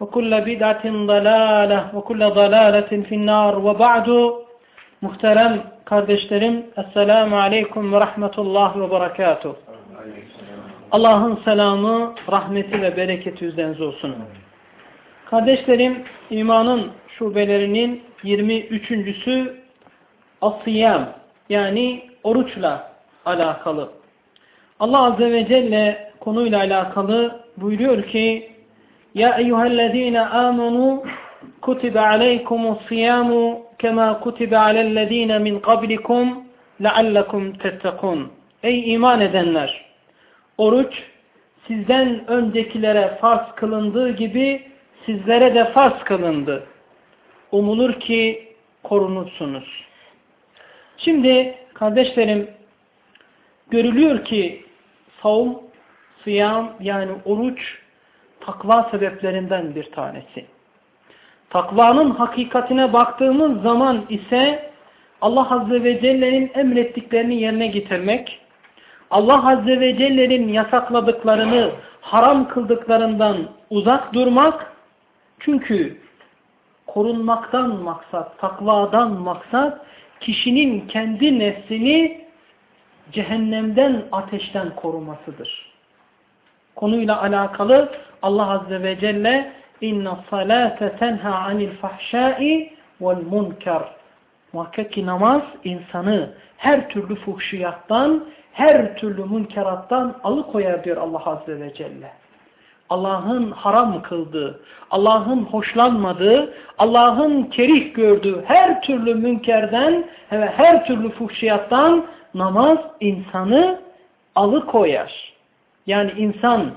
وكل بدعة ضلالة وكل ضلالة في النار وبعد Muhterem kardeşlerim, Esselamu Aleyküm ve Rahmetullah ve Berekatuhu. Allah'ın selamı, rahmeti ve bereketi üzerinize olsun. Kardeşlerim, imanın şubelerinin 23.sü asiyam yani oruçla alakalı. Allah Azze ve Celle konuyla alakalı buyuruyor ki ya eyyühellezine amenu kutibe aleykumus siyamu kema kutibe alellezine min qablikum leallekum tettekun. Ey iman edenler! Oruç sizden öncekilere farz kılındığı gibi sizlere de farz kılındı. Umulur ki korunursunuz. Şimdi kardeşlerim görülüyor ki savun, sıyam yani oruç takva sebeplerinden bir tanesi. Takvanın hakikatine baktığımız zaman ise Allah Azze ve Celle'nin emrettiklerini yerine getirmek, Allah Azze ve Celle'nin yasakladıklarını, haram kıldıklarından uzak durmak, çünkü korunmaktan maksat, takvadan maksat, kişinin kendi nefsini cehennemden, ateşten korumasıdır. Konuyla alakalı Allah Azze ve Celle inna salate tenha anil fahşai vel munkar muhakkak ki namaz insanı her türlü fuhşiyattan, her türlü münkerattan alıkoyar diyor Allah Azze ve Celle. Allah'ın haram kıldığı, Allah'ın hoşlanmadığı, Allah'ın kerih gördüğü her türlü münkerden ve her türlü fuhşiyattan namaz insanı alıkoyar. Yani insan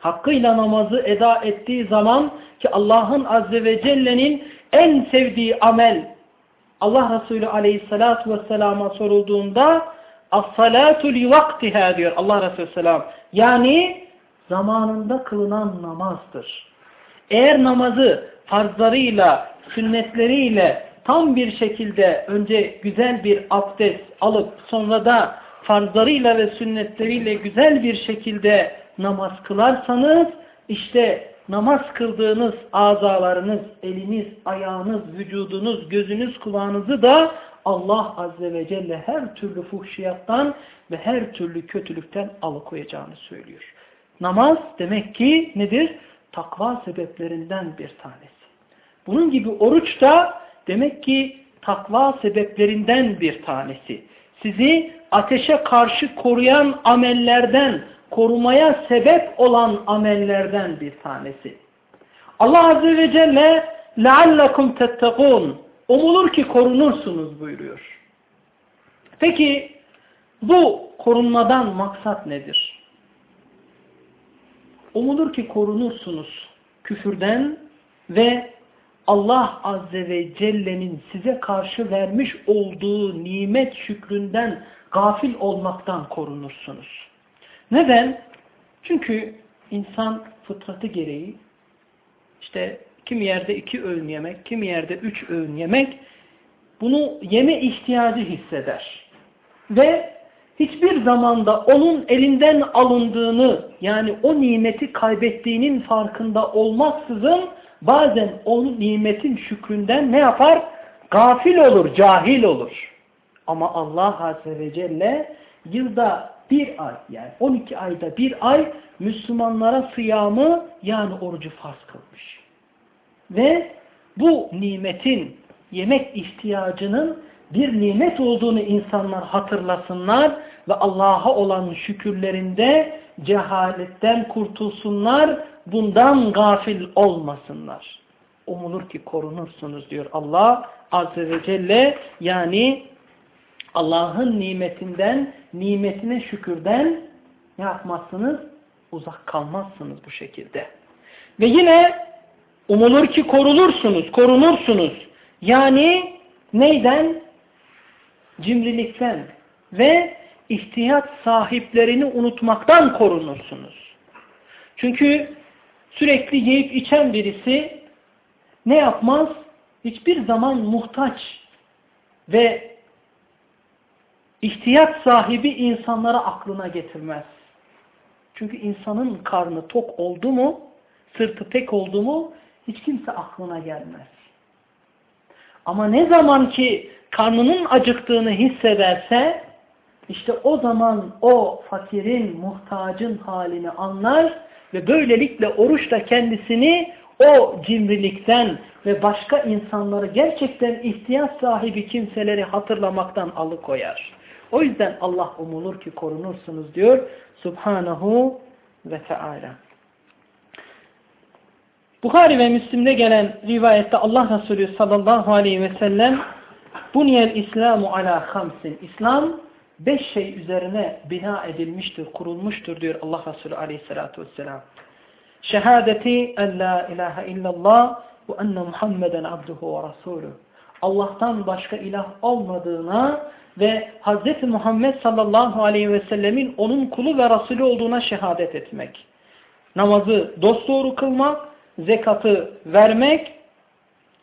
hakkıyla namazı eda ettiği zaman ki Allah'ın Azze ve Celle'nin en sevdiği amel Allah Resulü Aleyhisselatü Vesselam'a sorulduğunda as-salatu li vaktiha diyor Allah Resulü Selam. Yani zamanında kılınan namazdır. Eğer namazı farzlarıyla, sünnetleriyle tam bir şekilde önce güzel bir abdest alıp sonra da farzlarıyla ve sünnetleriyle güzel bir şekilde namaz kılarsanız işte namaz kıldığınız azalarınız, eliniz, ayağınız, vücudunuz, gözünüz, kulağınızı da Allah Azze ve Celle her türlü fuhşiyattan ve her türlü kötülükten alıkoyacağını söylüyor. Namaz demek ki nedir? Takva sebeplerinden bir tanesi. Bunun gibi oruç da demek ki takva sebeplerinden bir tanesi Sizi ateşe karşı koruyan amellerden, korumaya sebep olan amellerden bir tanesi. Allah Azze ve Celle لَعَلَّكُمْ تَتَّقُونَ Umulur ki korunursunuz buyuruyor. Peki bu korunmadan maksat nedir? Umulur ki korunursunuz küfürden ve Allah Azze ve Celle'nin size karşı vermiş olduğu nimet şükründen gafil olmaktan korunursunuz. Neden? Çünkü insan fıtratı gereği işte kimi yerde iki öğün yemek, kimi yerde üç öğün yemek bunu yeme ihtiyacı hisseder. Ve hiçbir zamanda onun elinden alındığını yani o nimeti kaybettiğinin farkında olmaksızın bazen onun nimetin şükründen ne yapar? Gafil olur, cahil olur. Ama Allah Azze ve Celle yılda bir ay yani 12 ayda bir ay Müslümanlara sıyamı yani orucu farz kılmış. Ve bu nimetin yemek ihtiyacının bir nimet olduğunu insanlar hatırlasınlar ve Allah'a olan şükürlerinde cehaletten kurtulsunlar, bundan gafil olmasınlar. Umulur ki korunursunuz diyor Allah Azze ve Celle. Yani Allah'ın nimetinden, nimetine şükürden ne yapmazsınız? Uzak kalmazsınız bu şekilde. Ve yine umulur ki korunursunuz, korunursunuz. Yani neyden? Cimrilikten ve ihtiyaç sahiplerini unutmaktan korunursunuz. Çünkü sürekli yiyip içen birisi ne yapmaz? Hiçbir zaman muhtaç ve ihtiyaç sahibi insanlara aklına getirmez. Çünkü insanın karnı tok oldu mu, sırtı pek oldu mu hiç kimse aklına gelmez. Ama ne zaman ki karnının acıktığını hissederse işte o zaman o fakirin, muhtacın halini anlar ve böylelikle oruçla kendisini o cimrilikten ve başka insanları gerçekten ihtiyaç sahibi kimseleri hatırlamaktan alıkoyar. O yüzden Allah umulur ki korunursunuz diyor Subhanahu ve Teala. Bukhari ve Müslim'de gelen rivayette Allah Resulü sallallahu aleyhi ve sellem Buniyel İslamu ala hamsin. İslam beş şey üzerine bina edilmiştir, kurulmuştur diyor Allah Resulü aleyhissalatu vesselam. Şehadeti en la ilahe illallah ve enne Muhammeden abduhu ve rasulü. Allah'tan başka ilah olmadığına ve Hz. Muhammed sallallahu aleyhi ve sellemin onun kulu ve Resulü olduğuna şehadet etmek. Namazı dosdoğru kılmak, zekatı vermek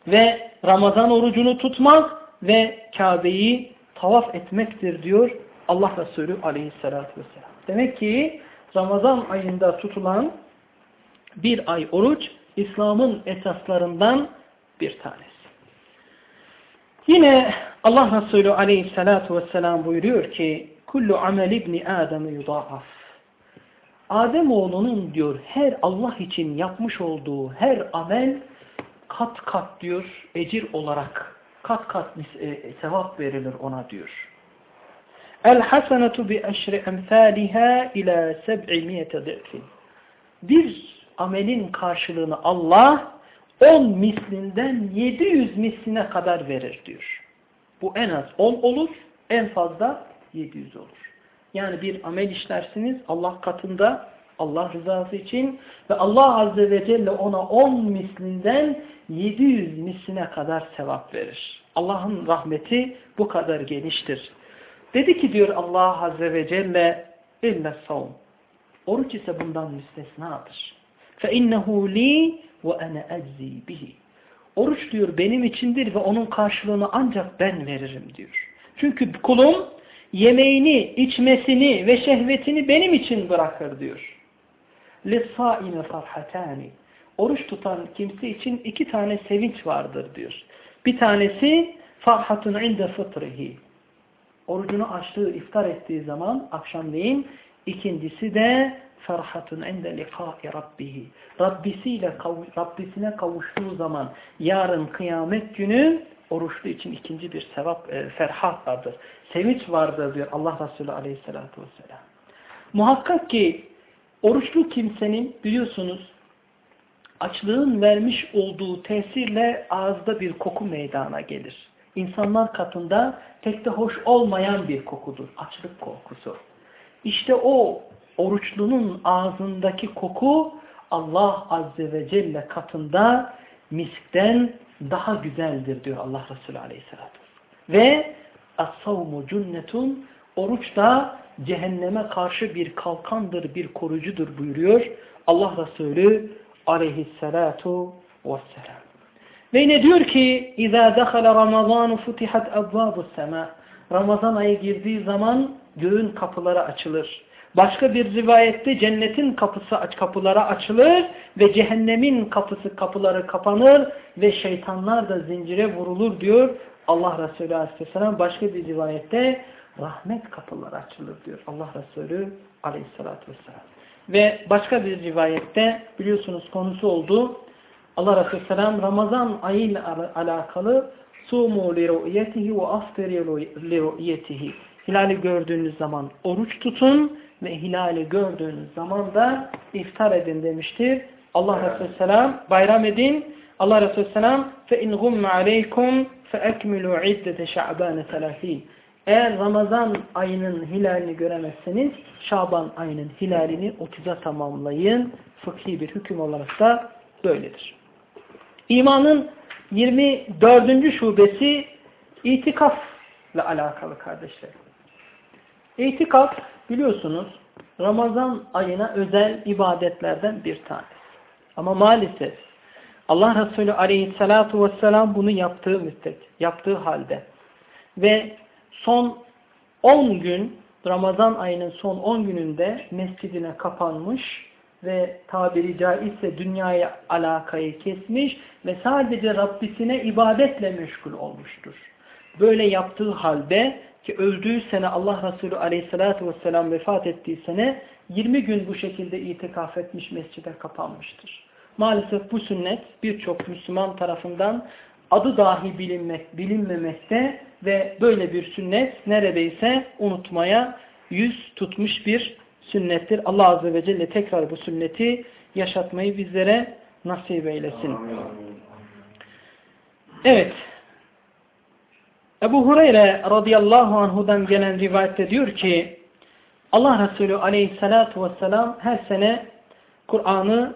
ve Ramazan orucunu tutmak ve Kabe'yi tavaf etmektir diyor Allah Resulü aleyhissalatü vesselam. Demek ki Ramazan ayında tutulan bir ay oruç İslam'ın esaslarından bir tanesi. Yine Allah Resulü aleyhissalatu vesselam buyuruyor ki kullu amel ibni Adem yudaaf. Ademoğlunun diyor her Allah için yapmış olduğu her amel kat kat diyor ecir olarak kat kat e, sevap verilir ona diyor. El hasenetu bi eşri emsaliha ila seb'imiyete di'fin. Bir amelin karşılığını Allah 10 mislinden 700 misline kadar verir diyor. Bu en az 10 olur, en fazla 700 olur. Yani bir amel işlersiniz Allah katında, Allah rızası için ve Allah Azze ve Celle ona 10 mislinden 700 misline kadar sevap verir. Allah'ın rahmeti bu kadar geniştir. Dedi ki diyor Allah Azze ve Celle illa savun. Oruç ise bundan müstesnadır. فَاِنَّهُ لِي وَاَنَا اَجْزِي بِهِ Oruç diyor benim içindir ve onun karşılığını ancak ben veririm diyor. Çünkü kulum yemeğini, içmesini ve şehvetini benim için bırakır diyor. لِسَّائِمَ فَرْحَتَانِ Oruç tutan kimse için iki tane sevinç vardır diyor. Bir tanesi farhatun inde fıtrihi. Orucunu açtığı, iftar ettiği zaman akşamleyin. İkincisi de ferhatun inde liqa'i rabbihi. Rabbisiyle Rabbisine kavuştuğu zaman yarın kıyamet günü oruçlu için ikinci bir sevap, e, ferhat vardır. Sevinç vardır diyor Allah Resulü aleyhissalatu vesselam. Muhakkak ki oruçlu kimsenin biliyorsunuz açlığın vermiş olduğu tesirle ağızda bir koku meydana gelir. İnsanlar katında pek de hoş olmayan bir kokudur. Açlık kokusu. İşte o oruçlunun ağzındaki koku Allah Azze ve Celle katında miskten daha güzeldir diyor Allah Resulü Aleyhisselatü Ve as-savmu cünnetun oruç da cehenneme karşı bir kalkandır, bir korucudur buyuruyor Allah Resulü Aleyhisselatu vesselam. Ve yine diyor ki اِذَا دَخَلَ رَمَضَانُ فُتِحَتْ اَبْوَابُ السَّمَاءِ Ramazan ayı girdiği zaman göğün kapıları açılır. Başka bir rivayette cennetin kapısı aç kapıları açılır ve cehennemin kapısı kapıları kapanır ve şeytanlar da zincire vurulur diyor Allah Resulü Aleyhisselam. Başka bir rivayette rahmet kapıları açılır diyor Allah Resulü Aleyhisselatü Vesselam. Ve başka bir rivayette biliyorsunuz konusu oldu. Allah Resulü Selam Ramazan ayıyla alakalı sumu li ru'yetihi ve aftiri li ru'yetihi. Hilali gördüğünüz zaman oruç tutun ve hilali gördüğünüz zaman da iftar edin demiştir. Allah Resulü Selam bayram edin. Allah Resulü Selam fe in gumme aleykum fe ekmilu iddete şa'bane 30. Eğer Ramazan ayının hilalini göremezseniz Şaban ayının hilalini 30'a tamamlayın. Fıkhi bir hüküm olarak da böyledir. İmanın 24. şubesi itikafla alakalı kardeşler. İtikaf biliyorsunuz Ramazan ayına özel ibadetlerden bir tanesi. Ama maalesef Allah Resulü aleyhissalatu vesselam bunu yaptığı müddet, yaptığı halde ve son 10 gün Ramazan ayının son 10 gününde mescidine kapanmış ve tabiri caizse dünyaya alakayı kesmiş ve sadece Rabbisine ibadetle meşgul olmuştur. Böyle yaptığı halde ki öldüğü sene Allah Resulü aleyhissalatü vesselam vefat ettiği sene 20 gün bu şekilde itikaf etmiş mescide kapanmıştır. Maalesef bu sünnet birçok Müslüman tarafından adı dahi bilinmek, bilinmemekte ve böyle bir sünnet neredeyse unutmaya yüz tutmuş bir sünnettir. Allah Azze ve Celle tekrar bu sünneti yaşatmayı bizlere nasip eylesin. Evet. Ebu Hureyre radıyallahu anhudan gelen rivayette diyor ki Allah Resulü aleyhissalatu vesselam her sene Kur'an'ı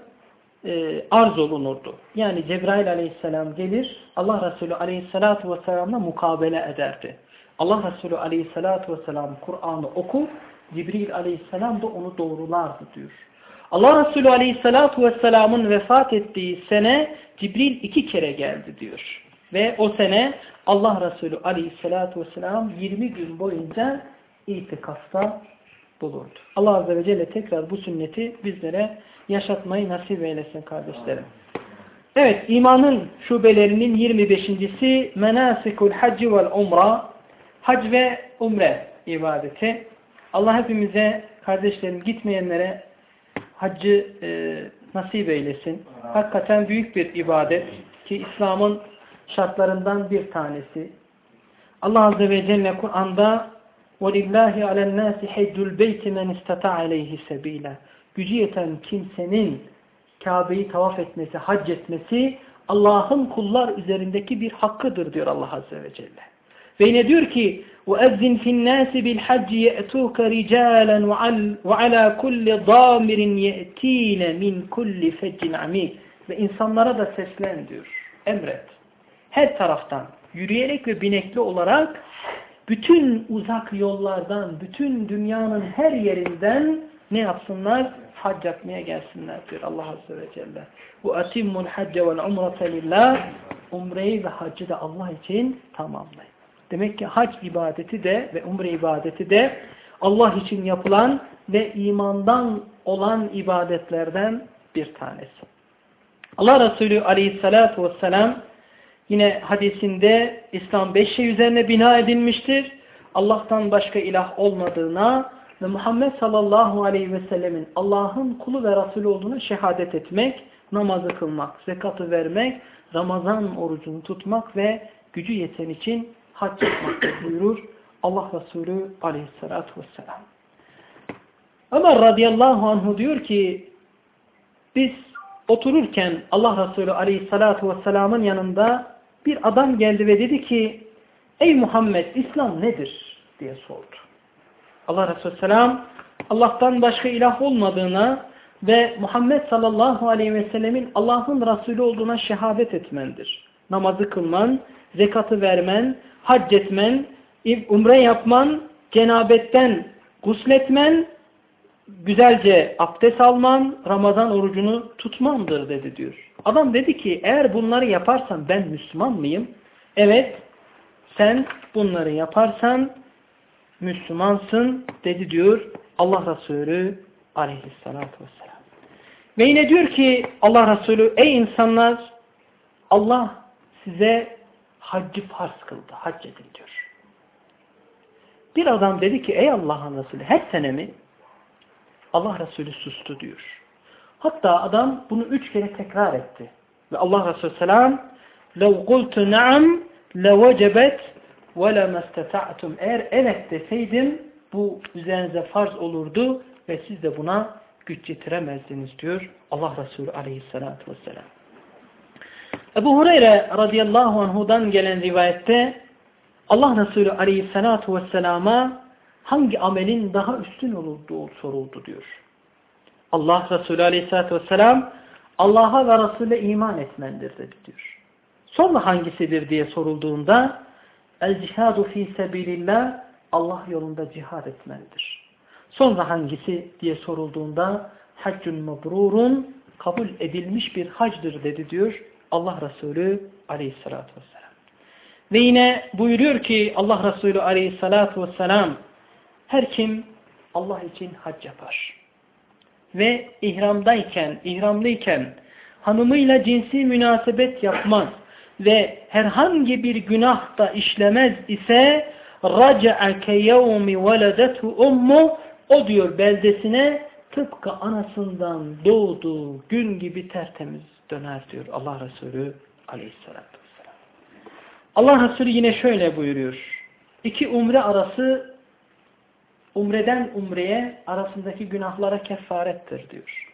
e, arz olunurdu. Yani Cebrail aleyhisselam gelir Allah Resulü aleyhissalatu vesselamla mukabele ederdi. Allah Resulü aleyhissalatu vesselam Kur'an'ı okur Cibril aleyhisselam da onu doğrulardı diyor. Allah Resulü aleyhissalatu vesselamın vefat ettiği sene Cibril iki kere geldi diyor. Ve o sene Allah Resulü aleyhissalatu vesselam 20 gün boyunca itikafta bulurdu. Allah Azze ve Celle tekrar bu sünneti bizlere yaşatmayı nasip eylesin kardeşlerim. Evet imanın şubelerinin 25.si menasikul hacci vel umra hac ve umre ibadeti. Allah hepimize kardeşlerim gitmeyenlere haccı e, nasip eylesin. Hakikaten büyük bir ibadet ki İslam'ın şartlarından bir tanesi. Allah Azze ve Celle Kur'an'da وَلِلَّهِ عَلَى النَّاسِ حَيْدُ الْبَيْتِ مَنْ اِسْتَطَعَ عَلَيْهِ سَب۪يلًا Gücü yeten kimsenin Kabe'yi tavaf etmesi, hac etmesi Allah'ın kullar üzerindeki bir hakkıdır diyor Allah Azze ve Celle. Ve yine diyor ki وَاَذِّنْ فِي النَّاسِ بِالْحَجِّ يَأْتُوكَ رِجَالًا وَعَلَى كُلِّ ضَامِرٍ يَأْتِينَ مِنْ كُلِّ فَجٍّ عَمِيقٍ Ve insanlara da seslen diyor. Emret. Her taraftan yürüyerek ve binekli olarak bütün uzak yollardan, bütün dünyanın her yerinden ne yapsınlar? Hac yapmaya gelsinler diyor Allah Azze ve Celle. Bu atimmul hacce vel umrete lillah umreyi ve haccı da Allah için tamamlayın. Demek ki hac ibadeti de ve umre ibadeti de Allah için yapılan ve imandan olan ibadetlerden bir tanesi. Allah Resulü aleyhissalatu vesselam yine hadisinde İslam beş şey üzerine bina edilmiştir. Allah'tan başka ilah olmadığına ve Muhammed sallallahu aleyhi ve sellemin Allah'ın kulu ve Resulü olduğuna şehadet etmek, namazı kılmak, zekatı vermek, Ramazan orucunu tutmak ve gücü yeten için hac yapmakta buyurur Allah Resulü aleyhissalatu vesselam. Ömer radıyallahu anhu diyor ki biz otururken Allah Resulü aleyhissalatu vesselamın yanında bir adam geldi ve dedi ki ey Muhammed İslam nedir diye sordu. Allah Resulü selam Allah'tan başka ilah olmadığına ve Muhammed sallallahu aleyhi ve sellemin Allah'ın Resulü olduğuna şehadet etmendir. Namazı kılman, zekatı vermen, hac etmen, umre yapman, cenabetten gusletmen, güzelce abdest alman, Ramazan orucunu tutmandır dedi diyor. Adam dedi ki eğer bunları yaparsan ben Müslüman mıyım? Evet sen bunları yaparsan Müslümansın dedi diyor Allah Resulü aleyhissalatü vesselam. Ve yine diyor ki Allah Resulü ey insanlar Allah size haccı farz kıldı. Hac edin diyor. Bir adam dedi ki ey Allah'ın Resulü her sene mi? Allah Resulü sustu diyor. Hatta adam bunu üç kere tekrar etti. Ve Allah Resulü selam لَوْ قُلْتُ نَعَمْ لَوَجَبَتْ وَلَمَا اسْتَتَعْتُمْ Eğer evet deseydim bu üzerinize farz olurdu ve siz de buna güç yetiremezdiniz diyor Allah Resulü aleyhissalatü vesselam. Ebu Hureyre radıyallahu anhudan gelen rivayette Allah Resulü aleyhissalatu vesselama hangi amelin daha üstün olduğu soruldu diyor. Allah Resulü aleyhissalatu vesselam Allah'a ve Resul'e iman etmendir dedi diyor. Sonra hangisidir diye sorulduğunda el cihadu fi sebilillah Allah yolunda cihad etmendir. Sonra hangisi diye sorulduğunda haccun mabrurun kabul edilmiş bir hacdır dedi diyor Allah Resulü aleyhissalatü vesselam. Ve yine buyuruyor ki Allah Resulü aleyhissalatü vesselam her kim Allah için hac yapar ve ihramdayken, ihramlıyken hanımıyla cinsi münasebet yapmaz ve herhangi bir günah da işlemez ise raca'a ke yevmi veledetu ummu o diyor beldesine tıpkı anasından doğduğu gün gibi tertemiz döner diyor Allah Resulü aleyhissalatü vesselam. Allah Resulü yine şöyle buyuruyor. İki umre arası umreden umreye arasındaki günahlara kefarettir diyor.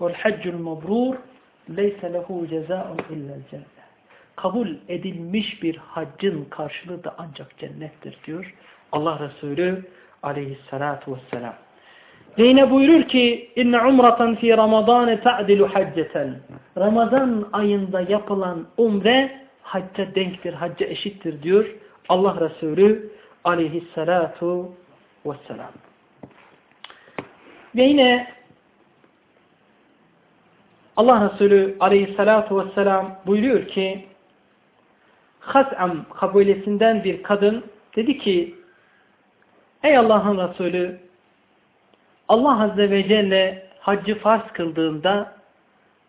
وَالْحَجُّ الْمَبْرُورِ لَيْسَ لَهُ جَزَاءٌ اِلَّا الْجَنَّةِ Kabul edilmiş bir haccın karşılığı da ancak cennettir diyor. Allah Resulü aleyhissalatu vesselam. Ve yine buyurur ki inne umratan fi ramazan ta'dilu hacceten. Ramazan ayında yapılan umre hacca denktir, hacca eşittir diyor Allah Resulü aleyhissalatu vesselam. Ve yine Allah Resulü aleyhissalatu vesselam buyuruyor ki Has'am kabilesinden bir kadın dedi ki Ey Allah'ın Resulü Allah Azze ve Celle haccı farz kıldığında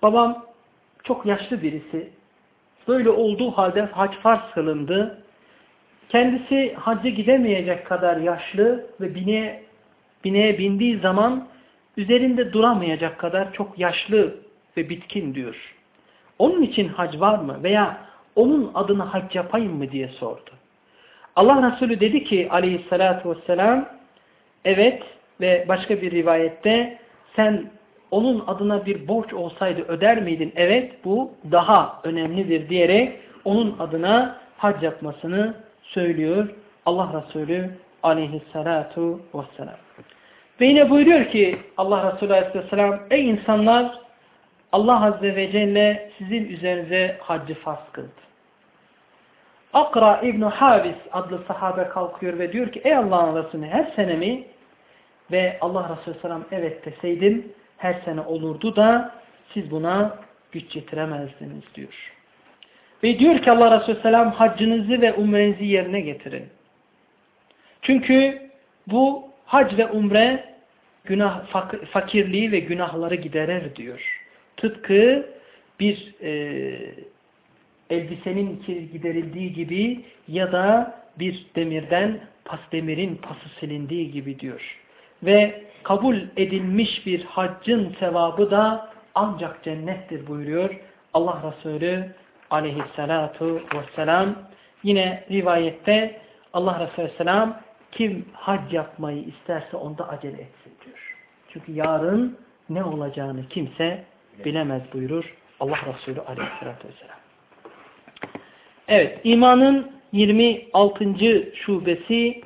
babam çok yaşlı birisi. Böyle olduğu halde hac farz kılındı. Kendisi hacca gidemeyecek kadar yaşlı ve bineğe, bineğe bindiği zaman üzerinde duramayacak kadar çok yaşlı ve bitkin diyor. Onun için hac var mı? Veya onun adına hac yapayım mı diye sordu. Allah Resulü dedi ki aleyhissalatü vesselam evet ve başka bir rivayette sen onun adına bir borç olsaydı öder miydin? Evet bu daha önemlidir diyerek onun adına hac yapmasını söylüyor Allah Resulü aleyhissalatu vesselam. Ve yine buyuruyor ki Allah Resulü aleyhisselam ey insanlar Allah Azze ve Celle sizin üzerinize haccı farz kıldı. Akra İbn Habis adlı sahabe kalkıyor ve diyor ki ey Allah'ın Resulü her sene mi? Ve Allah Resulü Selam evet deseydim her sene olurdu da siz buna güç yetiremezdiniz diyor. Ve diyor ki Allah Resulü Selam haccınızı ve umrenizi yerine getirin. Çünkü bu hac ve umre günah fakirliği ve günahları giderir diyor. Tıpkı bir e, elbisenin giderildiği gibi ya da bir demirden pas demirin pası silindiği gibi diyor. Ve kabul edilmiş bir haccın sevabı da ancak cennettir buyuruyor Allah Resulü aleyhissalatu vesselam. Yine rivayette Allah Resulü selam kim hac yapmayı isterse onda acele etsin diyor. Çünkü yarın ne olacağını kimse bilemez buyurur Allah Resulü aleyhissalatü vesselam. Evet, imanın 26. şubesi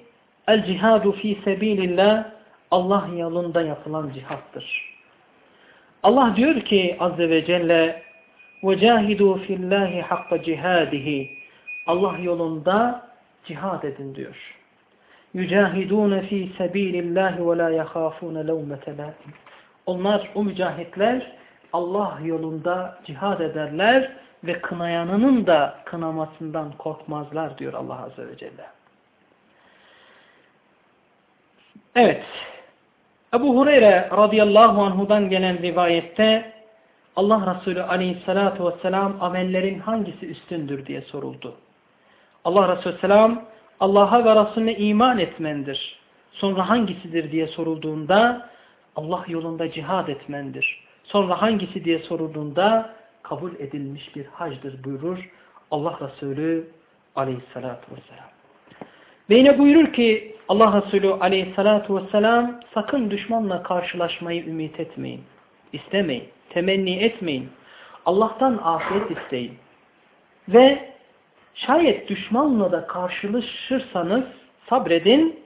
el cihadu fi sebilillah Allah yolunda yapılan cihattır. Allah diyor ki azze ve celle وَجَاهِدُوا فِي اللّٰهِ حَقَّ cihadihi Allah yolunda cihad edin diyor. يُجَاهِدُونَ ف۪ي سَب۪يلِ اللّٰهِ وَلَا يَخَافُونَ لَوْمَةَ لَائِمٍ Onlar, o mücahitler Allah yolunda cihad ederler ve kınayanının da kınamasından korkmazlar diyor Allah Azze ve Celle. Evet. Ebu Hureyre radıyallahu anhudan gelen rivayette Allah Resulü aleyhissalatu vesselam amellerin hangisi üstündür diye soruldu. Allah Resulü selam Allah'a ve Resulüne iman etmendir. Sonra hangisidir diye sorulduğunda Allah yolunda cihad etmendir. Sonra hangisi diye sorulduğunda kabul edilmiş bir hacdır buyurur Allah Resulü aleyhissalatu vesselam. Ve yine buyurur ki Allah Resulü aleyhissalatu vesselam sakın düşmanla karşılaşmayı ümit etmeyin. İstemeyin. Temenni etmeyin. Allah'tan afiyet isteyin. Ve şayet düşmanla da karşılaşırsanız sabredin.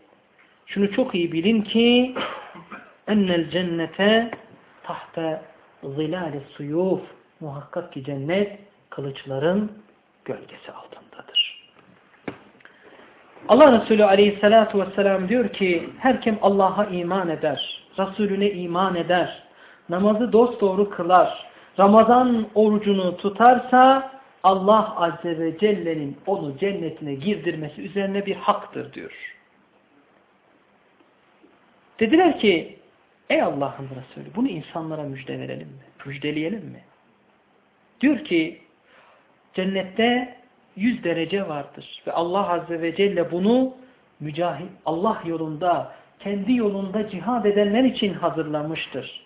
Şunu çok iyi bilin ki ennel cennete tahta zilale suyuf muhakkak ki cennet kılıçların gölgesi altındadır. Allah Resulü aleyhissalatu vesselam diyor ki her kim Allah'a iman eder, Resulüne iman eder, namazı dosdoğru kılar, Ramazan orucunu tutarsa Allah Azze ve Celle'nin onu cennetine girdirmesi üzerine bir haktır diyor. Dediler ki ey Allah'ın Resulü bunu insanlara müjde verelim mi? Müjdeleyelim mi? Diyor ki cennette yüz derece vardır ve Allah Azze ve Celle bunu mücahit Allah yolunda kendi yolunda cihad edenler için hazırlamıştır.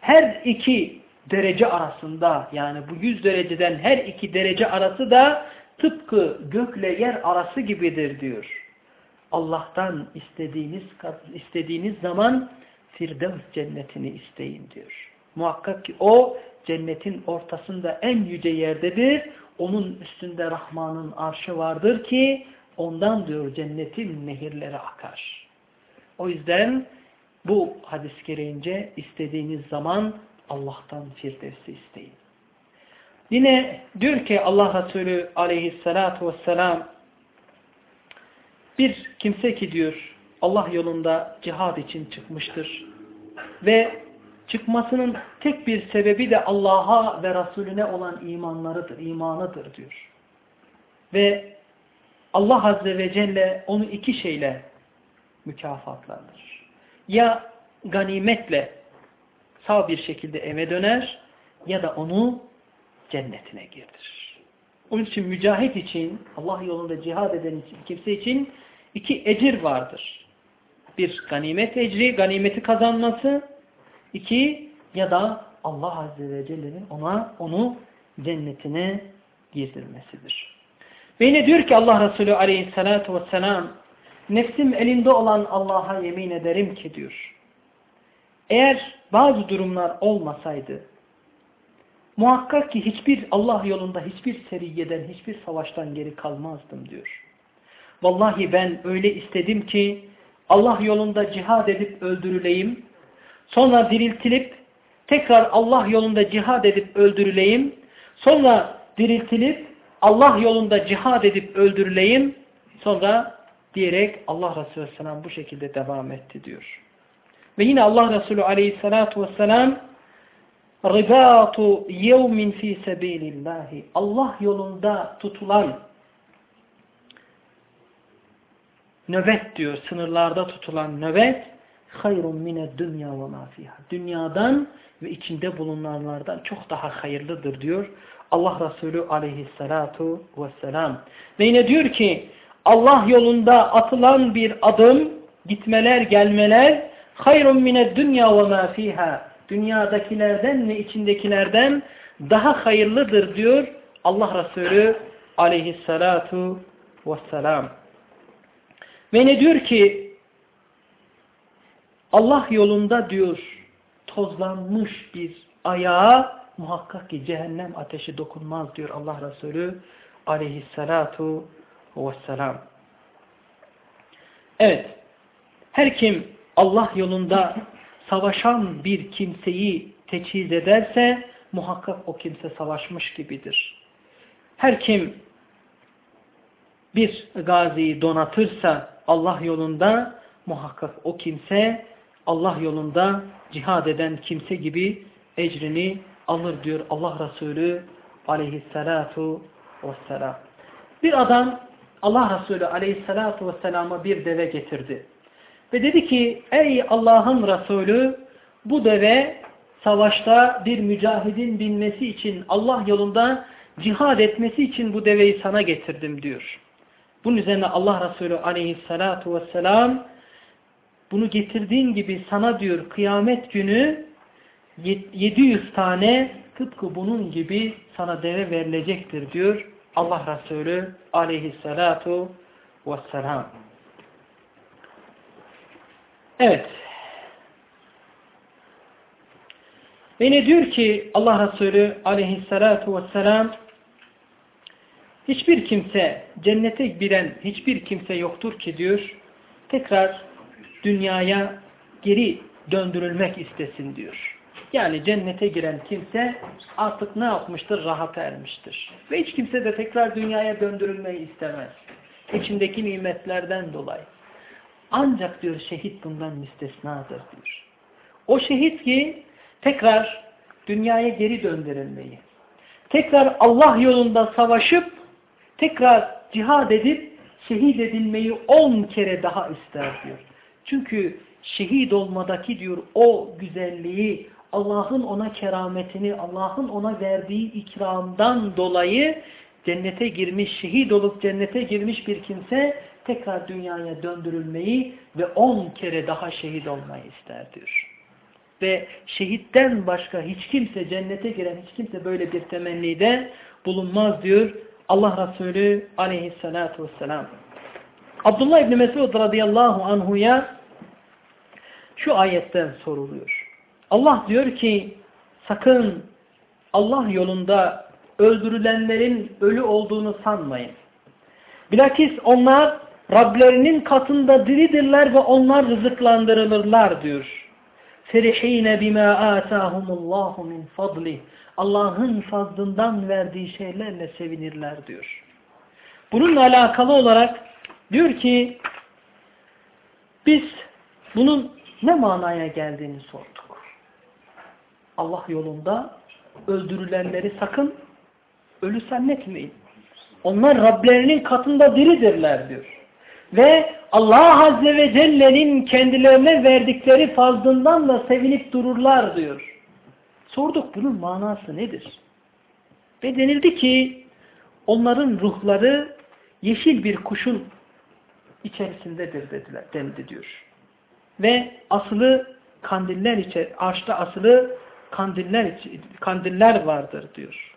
Her iki derece arasında yani bu yüz dereceden her iki derece arası da tıpkı gökle yer arası gibidir diyor. Allah'tan istediğiniz istediğiniz zaman Firdevs cennetini isteyin diyor. Muhakkak ki o cennetin ortasında en yüce yerdedir. Onun üstünde Rahman'ın arşı vardır ki ondan diyor cennetin nehirleri akar. O yüzden bu hadis gereğince istediğiniz zaman Allah'tan Firdevs'i isteyin. Yine diyor ki Allah Resulü aleyhissalatu vesselam bir kimse ki diyor Allah yolunda cihad için çıkmıştır ve çıkmasının tek bir sebebi de Allah'a ve Resulüne olan imanlarıdır, imanıdır diyor. Ve Allah Azze ve Celle onu iki şeyle mükafatlandırır. Ya ganimetle sağ bir şekilde eve döner ya da onu cennetine girdirir. Onun için mücahit için, Allah yolunda cihad eden için, kimse için iki ecir vardır. Bir ganimet ecri, ganimeti kazanması. İki ya da Allah Azze ve Celle'nin ona onu cennetine girdirmesidir. Ve yine diyor ki Allah Resulü aleyhissalatu vesselam nefsim elinde olan Allah'a yemin ederim ki diyor. Eğer bazı durumlar olmasaydı muhakkak ki hiçbir Allah yolunda hiçbir seriyeden, hiçbir savaştan geri kalmazdım diyor. Vallahi ben öyle istedim ki Allah yolunda cihad edip öldürüleyim. Sonra diriltilip tekrar Allah yolunda cihad edip öldürüleyim. Sonra diriltilip Allah yolunda cihad edip öldürüleyim. Sonra diyerek Allah Resulü Aleyhisselam bu şekilde devam etti diyor. Ve yine Allah Resulü Aleyhisselatü Vesselam ribatu yevmin fi sebilillahi Allah yolunda tutulan nöbet diyor. Sınırlarda tutulan nöbet hayrun mine dünya ve ma fiha. Dünyadan ve içinde bulunanlardan çok daha hayırlıdır diyor. Allah Resulü aleyhissalatu vesselam. Ve yine diyor ki Allah yolunda atılan bir adım, gitmeler, gelmeler hayrun mine dünya ve ma fiha. Dünyadakilerden ve içindekilerden daha hayırlıdır diyor Allah Resulü aleyhissalatu vesselam. Ve ne diyor ki Allah yolunda diyor tozlanmış bir ayağa muhakkak ki cehennem ateşi dokunmaz diyor Allah Resulü aleyhissalatu vesselam. Evet. Her kim Allah yolunda savaşan bir kimseyi teçhiz ederse muhakkak o kimse savaşmış gibidir. Her kim bir gaziyi donatırsa Allah yolunda muhakkak o kimse Allah yolunda cihad eden kimse gibi ecrini alır diyor Allah Resulü aleyhissalatu vesselam. Bir adam Allah Resulü aleyhissalatu vesselama bir deve getirdi. Ve dedi ki ey Allah'ın Resulü bu deve savaşta bir mücahidin binmesi için Allah yolunda cihad etmesi için bu deveyi sana getirdim diyor. Bunun üzerine Allah Resulü aleyhissalatu vesselam bunu getirdiğin gibi sana diyor kıyamet günü 700 tane tıpkı bunun gibi sana deve verilecektir diyor Allah Resulü aleyhissalatu vesselam. Evet. Ve ne diyor ki Allah Resulü aleyhissalatu vesselam hiçbir kimse cennete giren hiçbir kimse yoktur ki diyor tekrar dünyaya geri döndürülmek istesin diyor. Yani cennete giren kimse artık ne yapmıştır? Rahat ermiştir. Ve hiç kimse de tekrar dünyaya döndürülmeyi istemez. İçindeki nimetlerden dolayı. Ancak diyor şehit bundan müstesnadır diyor. O şehit ki tekrar dünyaya geri döndürülmeyi, tekrar Allah yolunda savaşıp, tekrar cihad edip şehit edilmeyi on kere daha ister diyor. Çünkü şehit olmadaki diyor o güzelliği, Allah'ın ona kerametini, Allah'ın ona verdiği ikramdan dolayı cennete girmiş, şehit olup cennete girmiş bir kimse tekrar dünyaya döndürülmeyi ve on kere daha şehit olmayı ister diyor. Ve şehitten başka hiç kimse cennete giren hiç kimse böyle bir temennide bulunmaz diyor Allah Resulü aleyhissalatu vesselam. Abdullah İbni Mesud radıyallahu anhuya şu ayetten soruluyor. Allah diyor ki sakın Allah yolunda öldürülenlerin ölü olduğunu sanmayın. Bilakis onlar Rablerinin katında diridirler ve onlar rızıklandırılırlar diyor. Ferihine bima atahumullahu min fadli. Allah'ın fazlından verdiği şeylerle sevinirler diyor. Bununla alakalı olarak diyor ki biz bunun ne manaya geldiğini sorduk. Allah yolunda öldürülenleri sakın ölü zannetmeyin. Onlar Rablerinin katında diridirler diyor. Ve Allah Azze ve Celle'nin kendilerine verdikleri fazlından da sevinip dururlar diyor. Sorduk bunun manası nedir? Ve denildi ki onların ruhları yeşil bir kuşun içerisindedir dediler, denildi diyor. Ve asılı kandiller içer, ağaçta asılı kandiller, kandiller vardır diyor.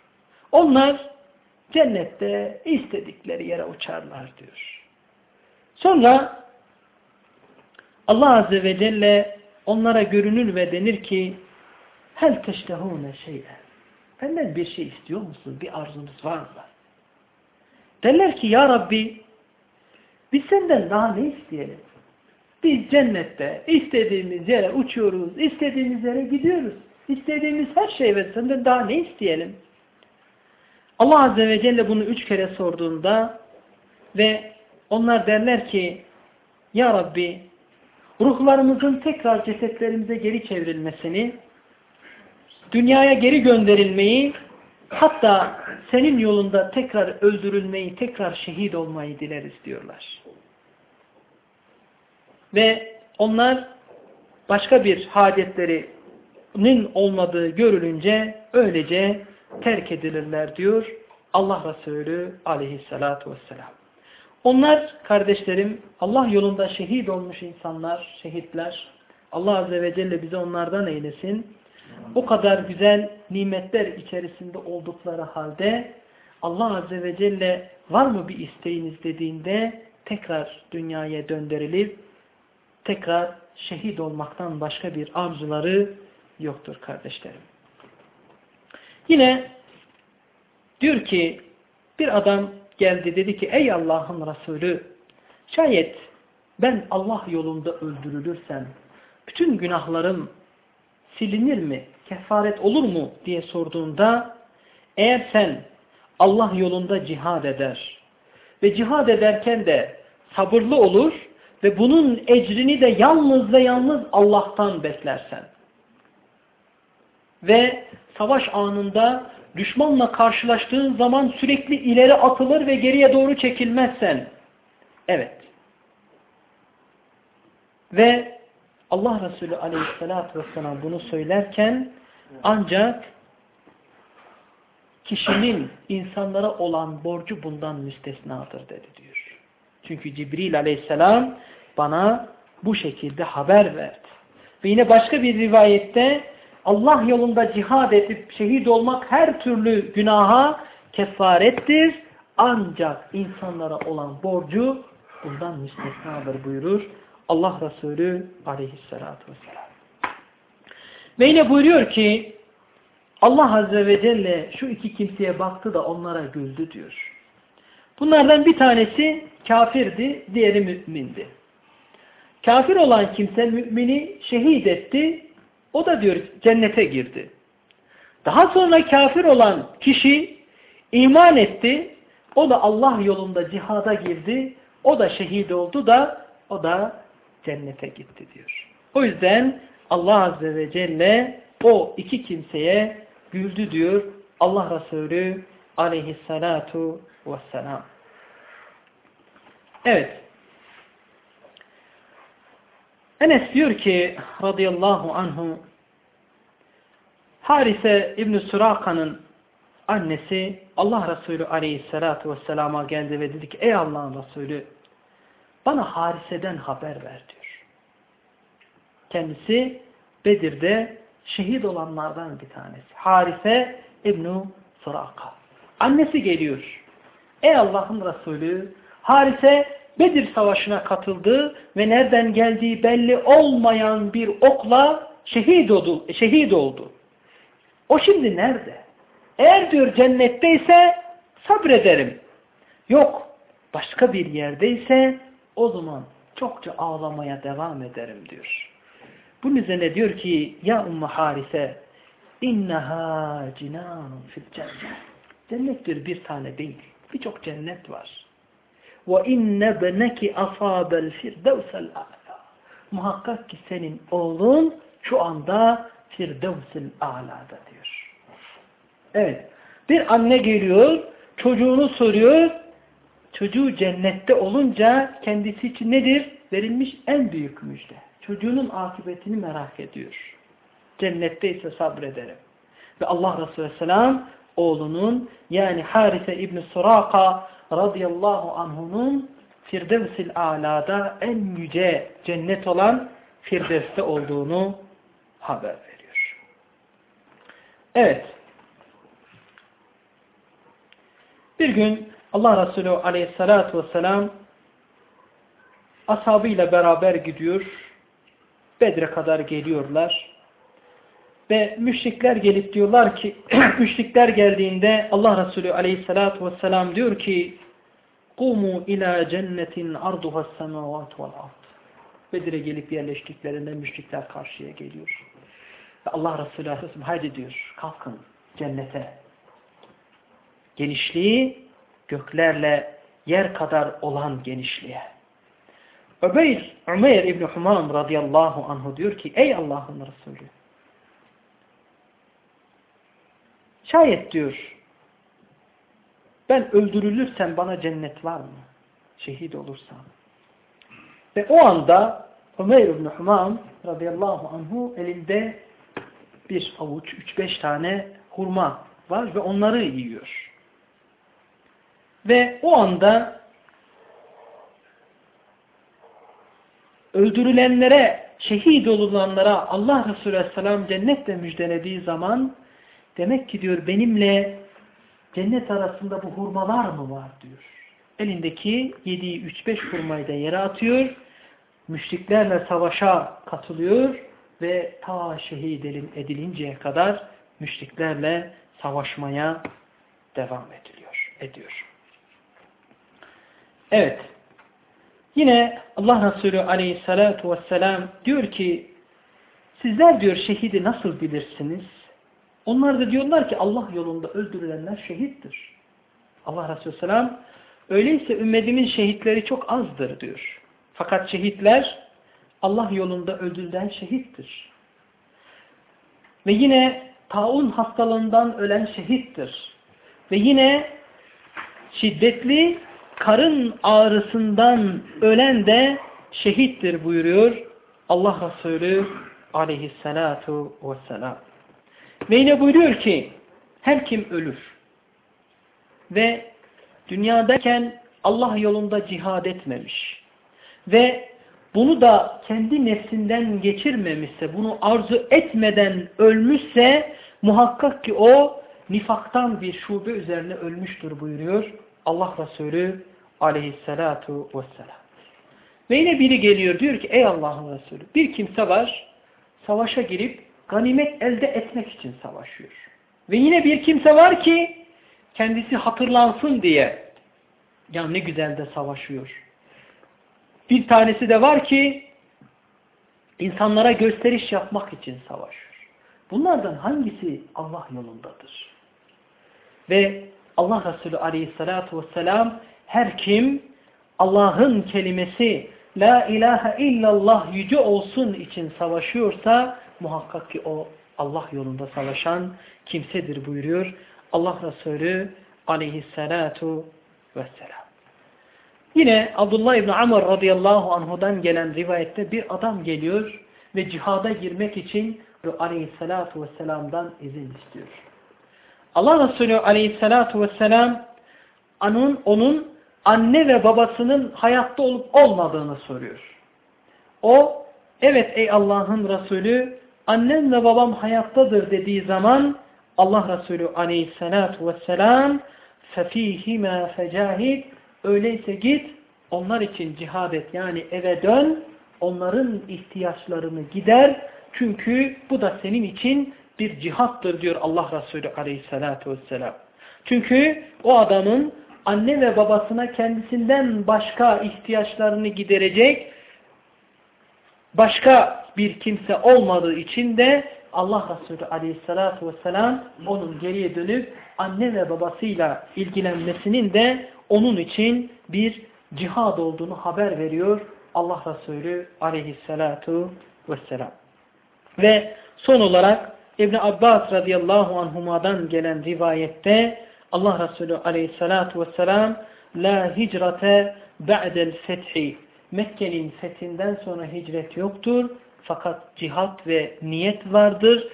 Onlar cennette istedikleri yere uçarlar diyor. Sonra Allah Azze ve Celle onlara görünür ve denir ki hel teştehûne şey'e benden bir şey istiyor musun? Bir arzunuz var mı? Derler ki ya Rabbi biz senden daha ne isteyelim? Biz cennette istediğimiz yere uçuyoruz, istediğimiz yere gidiyoruz. İstediğimiz her şey ve senden daha ne isteyelim? Allah Azze ve Celle bunu üç kere sorduğunda ve onlar derler ki Ya Rabbi ruhlarımızın tekrar cesetlerimize geri çevrilmesini, dünyaya geri gönderilmeyi, hatta senin yolunda tekrar öldürülmeyi, tekrar şehit olmayı dileriz diyorlar. Ve onlar başka bir hadetlerinin olmadığı görülünce öylece terk edilirler diyor Allah Resulü aleyhissalatu vesselam. Onlar kardeşlerim Allah yolunda şehit olmuş insanlar, şehitler. Allah Azze ve Celle bize onlardan eylesin. O kadar güzel nimetler içerisinde oldukları halde Allah Azze ve Celle var mı bir isteğiniz dediğinde tekrar dünyaya döndürülüp tekrar şehit olmaktan başka bir arzuları yoktur kardeşlerim. Yine diyor ki bir adam geldi dedi ki ey Allah'ın Resulü şayet ben Allah yolunda öldürülürsem bütün günahlarım silinir mi? Kefaret olur mu? diye sorduğunda eğer sen Allah yolunda cihad eder ve cihad ederken de sabırlı olur ve bunun ecrini de yalnız ve yalnız Allah'tan beklersen ve savaş anında düşmanla karşılaştığın zaman sürekli ileri atılır ve geriye doğru çekilmezsen. Evet. Ve Allah Resulü aleyhissalatü vesselam bunu söylerken ancak kişinin insanlara olan borcu bundan müstesnadır dedi diyor. Çünkü Cibril aleyhisselam bana bu şekilde haber verdi. Ve yine başka bir rivayette Allah yolunda cihad edip şehit olmak her türlü günaha kefarettir. Ancak insanlara olan borcu bundan müstesnadır buyurur Allah Resulü aleyhissalatü vesselam. Ve yine buyuruyor ki Allah Azze ve Celle şu iki kimseye baktı da onlara güldü diyor. Bunlardan bir tanesi kafirdi, diğeri mümindi. Kafir olan kimse mümini şehit etti, o da diyor cennete girdi. Daha sonra kafir olan kişi iman etti, o da Allah yolunda cihada girdi, o da şehit oldu da o da cennete gitti diyor. O yüzden Allah Azze ve Celle o iki kimseye güldü diyor Allah Resulü aleyhissalatu vesselam. Evet. Enes diyor ki radıyallahu anhu Harise İbn Suraka'nın annesi Allah Resulü aleyhissalatu vesselama geldi ve dedi ki ey Allah'ın Resulü bana Harise'den haber ver diyor. Kendisi Bedir'de şehit olanlardan bir tanesi. Harise İbn-i Suraka. Annesi geliyor. Ey Allah'ın Resulü Harise Bedir Savaşı'na katıldı ve nereden geldiği belli olmayan bir okla şehit oldu. Şehit oldu. O şimdi nerede? Eğer diyor cennetteyse sabrederim. Yok başka bir yerdeyse o zaman çokça ağlamaya devam ederim diyor. Bunun üzerine diyor ki ya Ummu Harise inneha cinanun fil cennet. Cennettir bir tane değil. Birçok cennet var. Ve inne beneki asabel firdevsel a'la. Muhakkak ki senin oğlun şu anda firdevsel a'lada diyor. Evet. Bir anne geliyor, çocuğunu soruyor. Çocuğu cennette olunca kendisi için nedir? Verilmiş en büyük müjde. Çocuğunun akıbetini merak ediyor. Cennette ise sabrederim. Ve Allah Resulü Aleyhisselam oğlunun yani Harise İbni Suraka radıyallahu anhunun Firdevsil Ala'da en yüce cennet olan Firdevs'te olduğunu haber veriyor. Evet. Bir gün Allah Resulü aleyhissalatu vesselam ashabıyla beraber gidiyor. Bedre kadar geliyorlar. Ve müşrikler gelip diyorlar ki, müşrikler geldiğinde Allah Resulü aleyhissalatu vesselam diyor ki, قُومُوا ila cennetin arduha السَّمَوَاتُ وَالْعَرْضِ Bedir'e gelip yerleştiklerinde müşrikler karşıya geliyor. Ve Allah Resulü aleyhisselam haydi diyor, kalkın cennete. Genişliği göklerle yer kadar olan genişliğe. Öbeyr, Ömer İbni Humam radıyallahu anhu diyor ki, ey Allah'ın Resulü, Şayet diyor ben öldürülürsem bana cennet var mı? Şehit olursam. Ve o anda Ömer İbni Humam radıyallahu anhu elinde bir avuç, üç beş tane hurma var ve onları yiyor. Ve o anda öldürülenlere, şehit olulanlara Allah Resulü Aleyhisselam cennetle müjdelediği zaman Demek ki diyor benimle cennet arasında bu hurmalar mı var diyor. Elindeki yediği 3-5 hurmayı da yere atıyor. Müşriklerle savaşa katılıyor ve ta şehit edilinceye kadar müşriklerle savaşmaya devam ediliyor, ediyor. Evet. Yine Allah Resulü aleyhissalatu vesselam diyor ki sizler diyor şehidi nasıl bilirsiniz? Onlar da diyorlar ki Allah yolunda öldürülenler şehittir. Allah Resulü Selam öyleyse ümmetimin şehitleri çok azdır diyor. Fakat şehitler Allah yolunda öldürülen şehittir. Ve yine taun hastalığından ölen şehittir. Ve yine şiddetli karın ağrısından ölen de şehittir buyuruyor Allah Resulü aleyhissalatu vesselam. Ve yine buyuruyor ki her kim ölür ve dünyadayken Allah yolunda cihad etmemiş ve bunu da kendi nefsinden geçirmemişse, bunu arzu etmeden ölmüşse muhakkak ki o nifaktan bir şube üzerine ölmüştür buyuruyor Allah Resulü aleyhissalatu vesselam. Ve yine biri geliyor diyor ki ey Allah'ın Resulü bir kimse var savaşa girip ganimet elde etmek için savaşıyor. Ve yine bir kimse var ki kendisi hatırlansın diye ya ne güzel de savaşıyor. Bir tanesi de var ki insanlara gösteriş yapmak için savaşıyor. Bunlardan hangisi Allah yolundadır? Ve Allah Resulü aleyhissalatu vesselam her kim Allah'ın kelimesi La ilahe illallah yüce olsun için savaşıyorsa muhakkak ki o Allah yolunda savaşan kimsedir buyuruyor Allah Resulü aleyhissalatu vesselam. Yine Abdullah İbni Amr radıyallahu anhudan gelen rivayette bir adam geliyor ve cihada girmek için aleyhissalatu vesselam'dan izin istiyor. Allah Resulü aleyhissalatu vesselam onun, onun anne ve babasının hayatta olup olmadığını soruyor. O evet ey Allah'ın Resulü annem ve babam hayattadır dediği zaman Allah Resulü aleyhissalatu vesselam فَف۪يهِمَا فَجَاهِدْ Öyleyse git onlar için cihad et yani eve dön onların ihtiyaçlarını gider çünkü bu da senin için bir cihattır diyor Allah Resulü aleyhissalatu vesselam. Çünkü o adamın anne ve babasına kendisinden başka ihtiyaçlarını giderecek başka bir kimse olmadığı için de Allah Resulü aleyhissalatu vesselam onun geriye dönüp anne ve babasıyla ilgilenmesinin de onun için bir cihad olduğunu haber veriyor Allah Resulü aleyhissalatu vesselam. Ve son olarak İbn Abbas radıyallahu anhuma'dan gelen rivayette Allah Resulü aleyhissalatu vesselam La hicrate ba'del fethi Mekke'nin fethinden sonra hicret yoktur. Fakat cihat ve niyet vardır.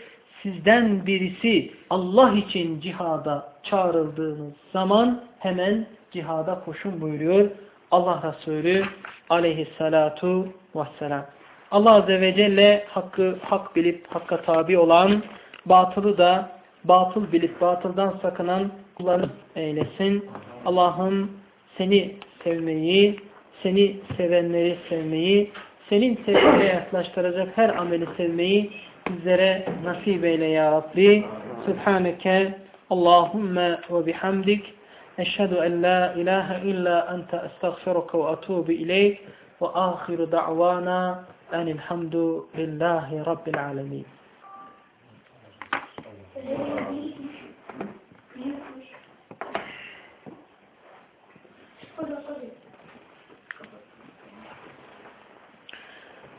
Sizden birisi Allah için cihada çağrıldığınız zaman hemen cihada koşun buyuruyor Allah Resulü aleyhissalatu vesselam. Allah Azze ve Celle hakkı hak bilip hakka tabi olan, batılı da batıl bilip batıldan sakınan kullarını eylesin. Allah'ım seni sevmeyi, seni sevenleri sevmeyi, senin sevgine yaklaştıracak her ameli sevmeyi bizlere nasip eyle ya Rabbi. Subhaneke Allahümme ve bihamdik. Eşhedü en la ilahe illa ente estağfiruka ve atubu ileyk. Ve ahiru da'vana enilhamdu lillahi rabbil alemin.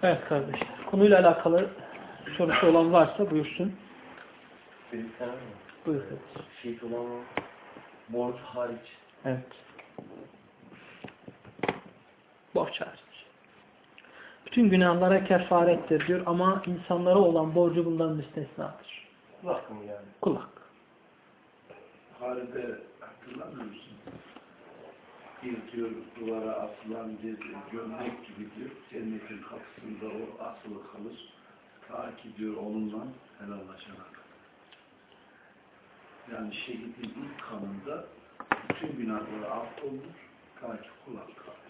Evet kardeşler. Konuyla alakalı sorusu olan varsa buyursun. Buyur. Şehit olan. Borç hariç. Evet. Borç hariç. Bütün günahlara kefarettir diyor ama insanlara olan borcu bundan müstesnadır. Kulak mı yani? Kulak. Halide hatırlamıyor musun? Bir diyor duvara asılan bir gömlek gibi diyor. Cennetin kapısında o asılı kalır. Ta ki diyor onunla helallaşana. Yani şehidin ilk kanında bütün günahları affolunur. Ta ki kulak kalır.